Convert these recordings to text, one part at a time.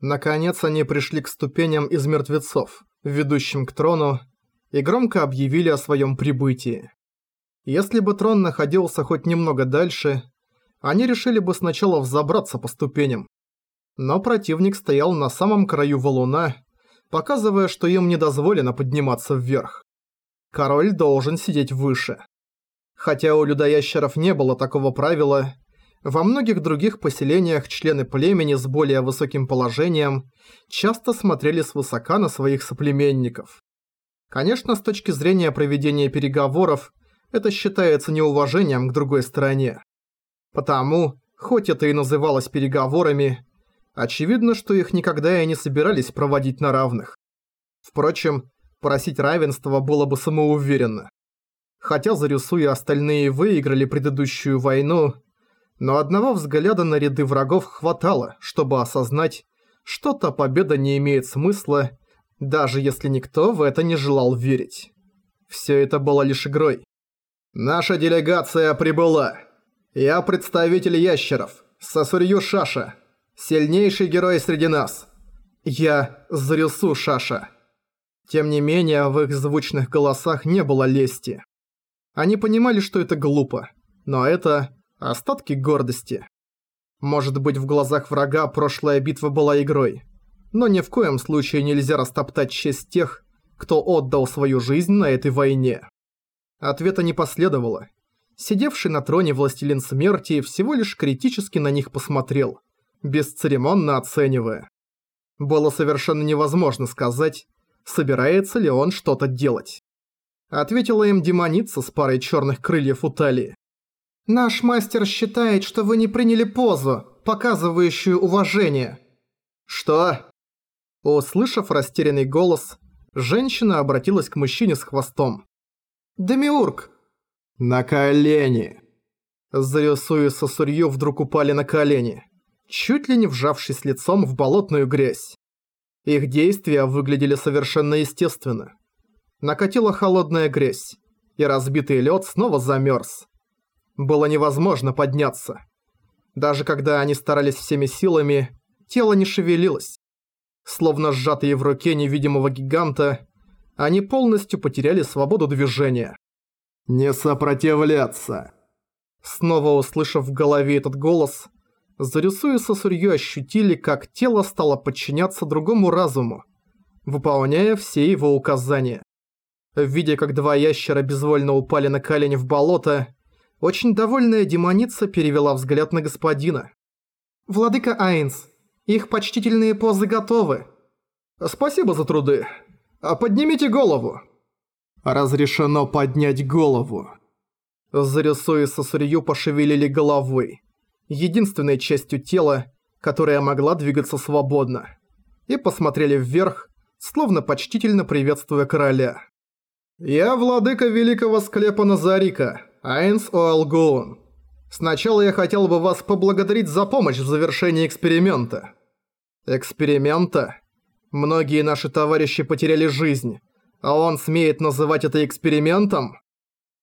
Наконец они пришли к ступеням из мертвецов, ведущим к трону, и громко объявили о своем прибытии. Если бы трон находился хоть немного дальше, они решили бы сначала взобраться по ступеням. Но противник стоял на самом краю валуна, показывая, что им не дозволено подниматься вверх. Король должен сидеть выше. Хотя у людоящеров не было такого правила, во многих других поселениях члены племени с более высоким положением часто смотрели свысока на своих соплеменников. Конечно, с точки зрения проведения переговоров, это считается неуважением к другой стороне. Потому, хоть это и называлось переговорами, очевидно, что их никогда и не собирались проводить на равных. Впрочем, просить равенства было бы самоуверенно. Хотя Зарюсу и остальные выиграли предыдущую войну, но одного взгляда на ряды врагов хватало, чтобы осознать, что та победа не имеет смысла, даже если никто в это не желал верить. Все это было лишь игрой. «Наша делегация прибыла. Я представитель ящеров, Сасурью Шаша, сильнейший герой среди нас. Я Зарюсу Шаша». Тем не менее, в их звучных голосах не было лести. Они понимали, что это глупо, но это остатки гордости. Может быть, в глазах врага прошлая битва была игрой, но ни в коем случае нельзя растоптать честь тех, кто отдал свою жизнь на этой войне. Ответа не последовало. Сидевший на троне властелин смерти всего лишь критически на них посмотрел, бесцеремонно оценивая. Было совершенно невозможно сказать, собирается ли он что-то делать. Ответила им демоница с парой черных крыльев у талии. «Наш мастер считает, что вы не приняли позу, показывающую уважение». «Что?» Услышав растерянный голос, женщина обратилась к мужчине с хвостом. «Демиург!» «На колени!» Зарюсу и Сосурью вдруг упали на колени, чуть ли не вжавшись лицом в болотную грязь. Их действия выглядели совершенно естественно. Накатила холодная грязь, и разбитый лед снова замерз. Было невозможно подняться. Даже когда они старались всеми силами, тело не шевелилось. Словно сжатые в руке невидимого гиганта, они полностью потеряли свободу движения. «Не сопротивляться!» Снова услышав в голове этот голос, Зарюсу и Сосурью ощутили, как тело стало подчиняться другому разуму, выполняя все его указания. Видя, как два ящера безвольно упали на колени в болото, очень довольная демоница перевела взгляд на господина. «Владыка Айнс, их почтительные позы готовы». «Спасибо за труды. А поднимите голову». «Разрешено поднять голову». Зарису и Сосурью пошевелили головой, единственной частью тела, которая могла двигаться свободно, и посмотрели вверх, словно почтительно приветствуя короля. «Я владыка великого склепа Назарика, Айнс Оалгоун. Сначала я хотел бы вас поблагодарить за помощь в завершении эксперимента». «Эксперимента? Многие наши товарищи потеряли жизнь, а он смеет называть это экспериментом?»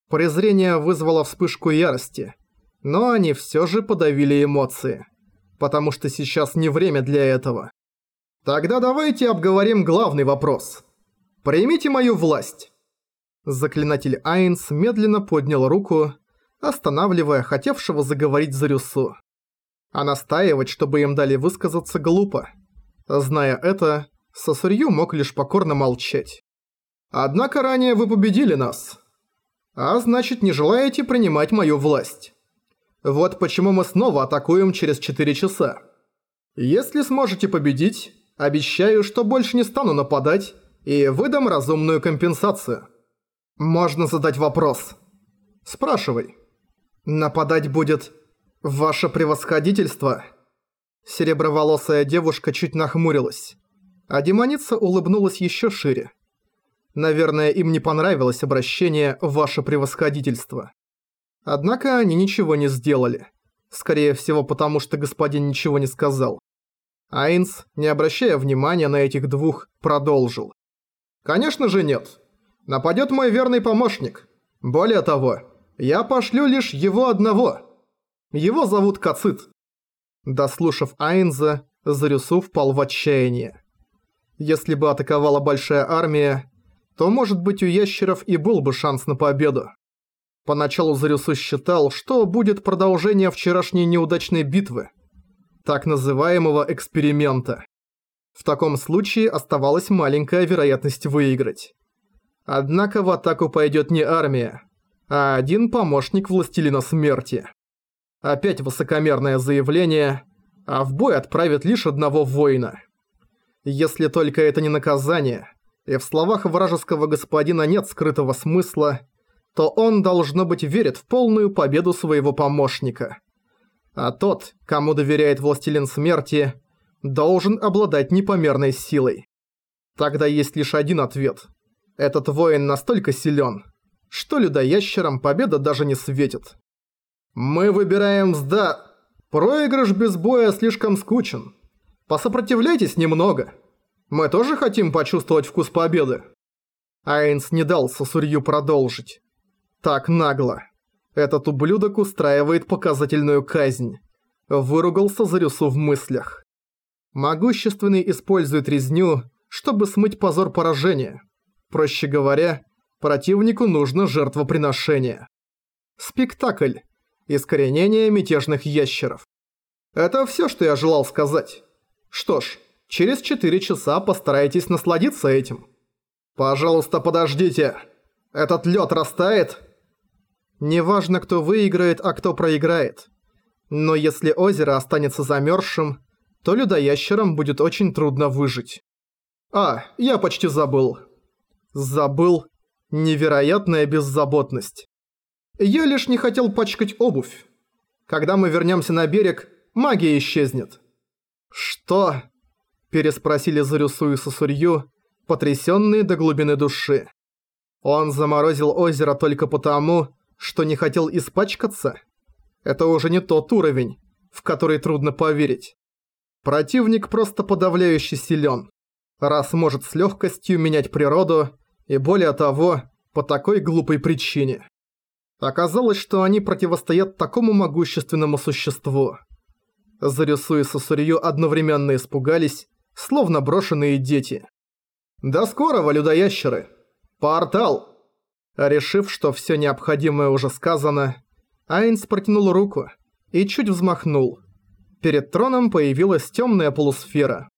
Презрение вызвало вспышку ярости, но они всё же подавили эмоции, потому что сейчас не время для этого. Тогда давайте обговорим главный вопрос. Примите мою власть. Заклинатель Айнс медленно поднял руку, останавливая хотевшего заговорить Зарюсу. А настаивать, чтобы им дали высказаться, глупо. Зная это, Сосурью мог лишь покорно молчать. «Однако ранее вы победили нас. А значит, не желаете принимать мою власть. Вот почему мы снова атакуем через 4 часа. Если сможете победить, обещаю, что больше не стану нападать и выдам разумную компенсацию». Можно задать вопрос. Спрашивай. Нападать будет ваше превосходительство? Сереброволосая девушка чуть нахмурилась, а демоница улыбнулась еще шире. Наверное, им не понравилось обращение «ваше превосходительство». Однако они ничего не сделали. Скорее всего, потому что господин ничего не сказал. Айнс, не обращая внимания на этих двух, продолжил. «Конечно же нет нападет мой верный помощник. Более того, я пошлю лишь его одного. Его зовут Кацит». Дослушав Айнза, Зарюсу впал в отчаяние. Если бы атаковала большая армия, то, может быть, у ящеров и был бы шанс на победу. Поначалу Зарюсу считал, что будет продолжение вчерашней неудачной битвы, так называемого эксперимента. В таком случае оставалась маленькая вероятность выиграть. Однако в атаку пойдет не армия, а один помощник Властелина Смерти. Опять высокомерное заявление, а в бой отправят лишь одного воина. Если только это не наказание, и в словах вражеского господина нет скрытого смысла, то он, должно быть, верит в полную победу своего помощника. А тот, кому доверяет Властелин Смерти, должен обладать непомерной силой. Тогда есть лишь один ответ. Этот воин настолько силен, что людоящерам победа даже не светит. Мы выбираем сда... Проигрыш без боя слишком скучен. Посопротивляйтесь немного. Мы тоже хотим почувствовать вкус победы. Айнс не дал Сосурью продолжить. Так нагло. Этот ублюдок устраивает показательную казнь. Выругался Зарюсу в мыслях. Могущественный использует резню, чтобы смыть позор поражения. Проще говоря, противнику нужно жертвоприношение. Спектакль. Искоренение мятежных ящеров. Это все, что я желал сказать. Что ж, через 4 часа постарайтесь насладиться этим. Пожалуйста, подождите. Этот лед растает? Неважно, кто выиграет, а кто проиграет. Но если озеро останется замерзшим, то людоящерам будет очень трудно выжить. А, я почти забыл. Забыл. Невероятная беззаботность. Я лишь не хотел пачкать обувь. Когда мы вернемся на берег, магия исчезнет. Что? Переспросили Зарюсу и Сосурью, потрясенные до глубины души. Он заморозил озеро только потому, что не хотел испачкаться? Это уже не тот уровень, в который трудно поверить. Противник просто подавляюще силен, раз может с легкостью менять природу, и более того, по такой глупой причине. Оказалось, что они противостоят такому могущественному существу. Зарюсу и Сосурью одновременно испугались, словно брошенные дети. «До скорого, людоящеры! Портал!» Решив, что все необходимое уже сказано, Айнс протянул руку и чуть взмахнул. Перед троном появилась темная полусфера.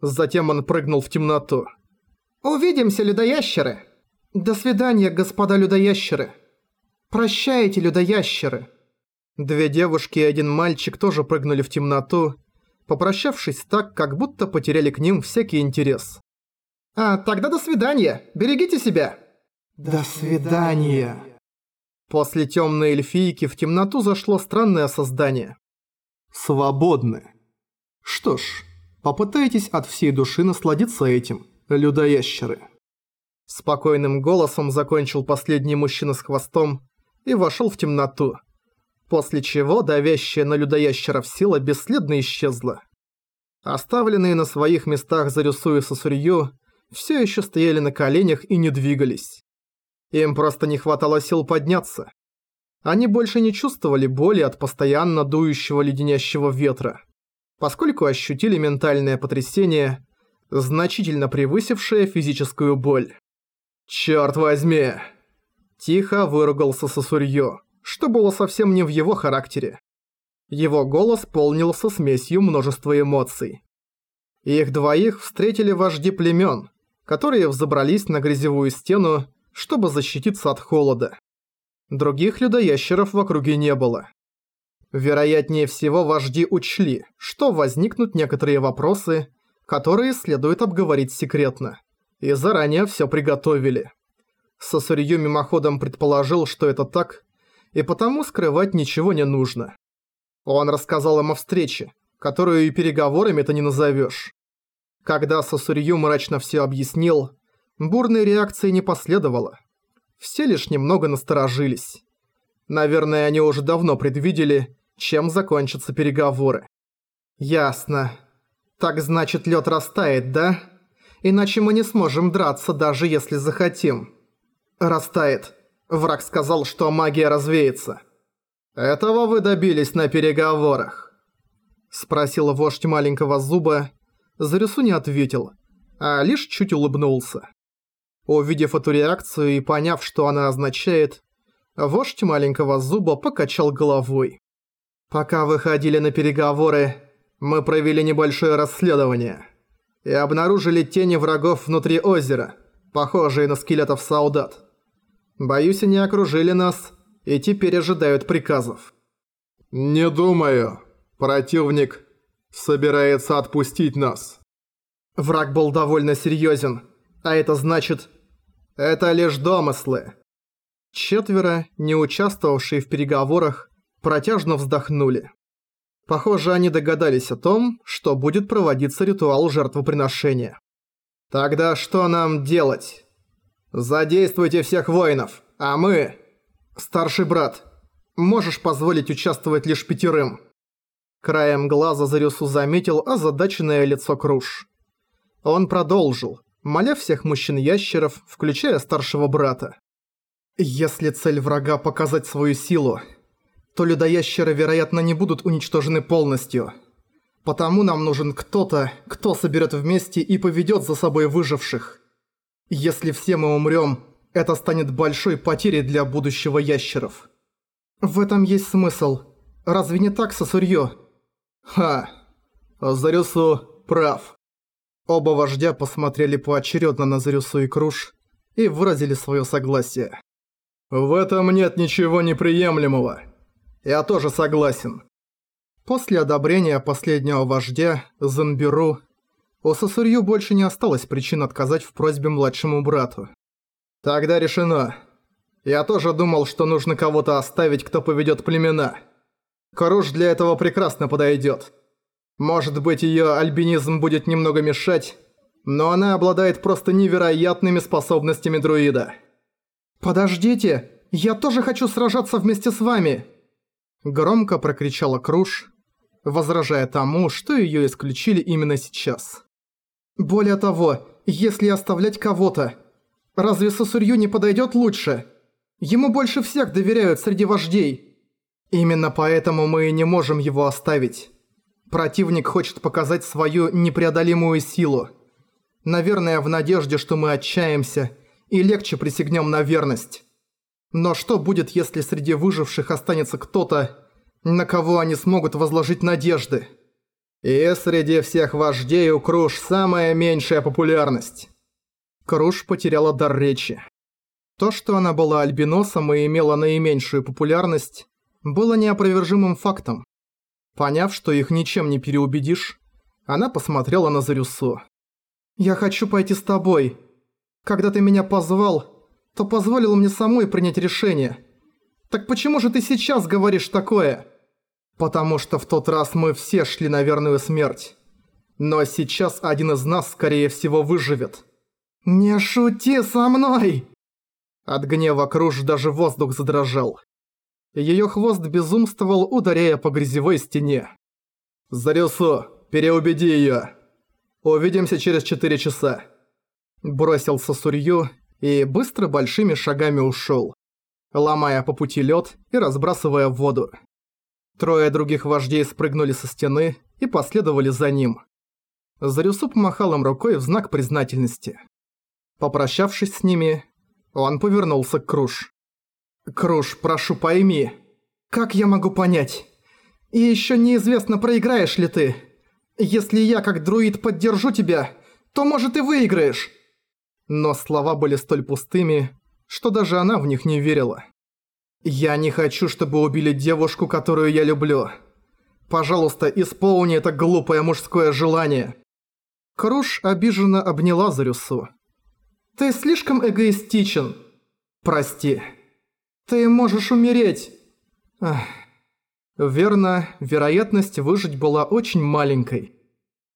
Затем он прыгнул в темноту. «Увидимся, людоящеры!» «До свидания, господа людоящеры!» «Прощайте, людоящеры!» Две девушки и один мальчик тоже прыгнули в темноту, попрощавшись так, как будто потеряли к ним всякий интерес. «А, тогда до свидания! Берегите себя!» «До свидания!» После темной эльфийки в темноту зашло странное создание. «Свободны!» Что ж, попытайтесь от всей души насладиться этим, людоящеры. Спокойным голосом закончил последний мужчина с хвостом и вошел в темноту, после чего давящая на людоящеров сила бесследно исчезла. Оставленные на своих местах Зарюсу и Сосурью все еще стояли на коленях и не двигались. Им просто не хватало сил подняться. Они больше не чувствовали боли от постоянно дующего леденящего ветра, поскольку ощутили ментальное потрясение, значительно превысившее физическую боль. «Чёрт возьми!» Тихо выругался Сосурьё, что было совсем не в его характере. Его голос полнился смесью множества эмоций. Их двоих встретили вожди племён, которые взобрались на грязевую стену чтобы защититься от холода. Других людоящеров в округе не было. Вероятнее всего, вожди учли, что возникнут некоторые вопросы, которые следует обговорить секретно, и заранее все приготовили. Сосурью мимоходом предположил, что это так, и потому скрывать ничего не нужно. Он рассказал им о встрече, которую и переговорами-то не назовешь. Когда Сосурью мрачно все объяснил, бурной реакции не последовало. Все лишь немного насторожились. Наверное, они уже давно предвидели, чем закончатся переговоры. «Ясно. Так значит, лед растает, да? Иначе мы не сможем драться, даже если захотим». «Растает. Враг сказал, что магия развеется». «Этого вы добились на переговорах». Спросил вождь маленького зуба. Зарюсу не ответил, а лишь чуть улыбнулся. Увидев эту реакцию и поняв, что она означает, вождь маленького зуба покачал головой. Пока выходили на переговоры, мы провели небольшое расследование и обнаружили тени врагов внутри озера, похожие на скелетов солдат. Боюсь, они окружили нас и теперь ожидают приказов. «Не думаю. Противник собирается отпустить нас». Враг был довольно серьезен, а это значит... Это лишь домыслы. Четверо, не участвовавшие в переговорах, протяжно вздохнули. Похоже, они догадались о том, что будет проводиться ритуал жертвоприношения. «Тогда что нам делать?» «Задействуйте всех воинов, а мы...» «Старший брат, можешь позволить участвовать лишь пятерым?» Краем глаза Зарюсу заметил озадаченное лицо Круш. Он продолжил, моля всех мужчин-ящеров, включая старшего брата. «Если цель врага показать свою силу, то людоящеры, вероятно, не будут уничтожены полностью. Потому нам нужен кто-то, кто соберет вместе и поведет за собой выживших. Если все мы умрем, это станет большой потерей для будущего ящеров. В этом есть смысл. Разве не так, Сосурьё? Ха. Зарюсу прав. Оба вождя посмотрели поочередно на Зарюсу и Круш и выразили свое согласие. «В этом нет ничего неприемлемого», я тоже согласен. После одобрения последнего вождя, Занберу, у Сосурью больше не осталось причин отказать в просьбе младшему брату. Тогда решено. Я тоже думал, что нужно кого-то оставить, кто поведет племена. Коруш для этого прекрасно подойдет. Может быть, ее альбинизм будет немного мешать, но она обладает просто невероятными способностями друида. «Подождите, я тоже хочу сражаться вместе с вами!» Громко прокричала Круш, возражая тому, что её исключили именно сейчас. «Более того, если оставлять кого-то, разве Сосурью не подойдёт лучше? Ему больше всех доверяют среди вождей. Именно поэтому мы не можем его оставить. Противник хочет показать свою непреодолимую силу. Наверное, в надежде, что мы отчаемся и легче присягнем на верность. Но что будет, если среди выживших останется кто-то, на кого они смогут возложить надежды? И среди всех вождей у Круш самая меньшая популярность. Круш потеряла дар речи. То, что она была альбиносом и имела наименьшую популярность, было неопровержимым фактом. Поняв, что их ничем не переубедишь, она посмотрела на Зарюсу. «Я хочу пойти с тобой. Когда ты меня позвал, то позволил мне самой принять решение. Так почему же ты сейчас говоришь такое? Потому что в тот раз мы все шли на верную смерть. Но сейчас один из нас, скорее всего, выживет. «Не шути со мной!» От гнева Круж даже воздух задрожал. Её хвост безумствовал, ударяя по грязевой стене. «Зарюсу, переубеди её. Увидимся через четыре часа». Бросился Сурью и быстро большими шагами ушёл, ломая по пути лёд и разбрасывая в воду. Трое других вождей спрыгнули со стены и последовали за ним. Зарюсуп махал им рукой в знак признательности. Попрощавшись с ними, он повернулся к Круш. «Круш, прошу пойми, как я могу понять? И ещё неизвестно, проиграешь ли ты. Если я, как друид, поддержу тебя, то, может, и выиграешь. Но слова были столь пустыми, что даже она в них не верила. «Я не хочу, чтобы убили девушку, которую я люблю. Пожалуйста, исполни это глупое мужское желание». Круш обиженно обняла Зарюсу. «Ты слишком эгоистичен. Прости. Ты можешь умереть». Ах. Верно, вероятность выжить была очень маленькой.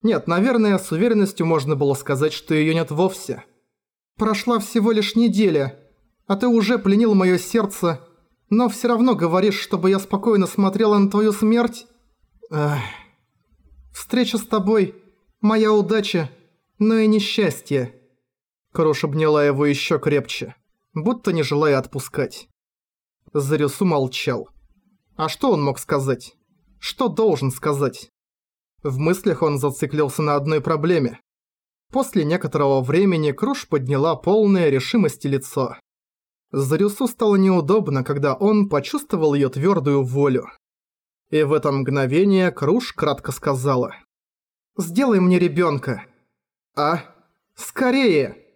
Нет, наверное, с уверенностью можно было сказать, что её нет вовсе. Прошла всего лишь неделя, а ты уже пленил мое сердце, но все равно говоришь, чтобы я спокойно смотрела на твою смерть? Ах. Встреча с тобой – моя удача, но и несчастье. Крош обняла его еще крепче, будто не желая отпускать. Зарюсу молчал. А что он мог сказать? Что должен сказать? В мыслях он зациклился на одной проблеме. После некоторого времени Круш подняла полное решимости лицо. Зарюсу стало неудобно, когда он почувствовал её твёрдую волю. И в это мгновение Круш кратко сказала. «Сделай мне ребёнка». «А? Скорее!»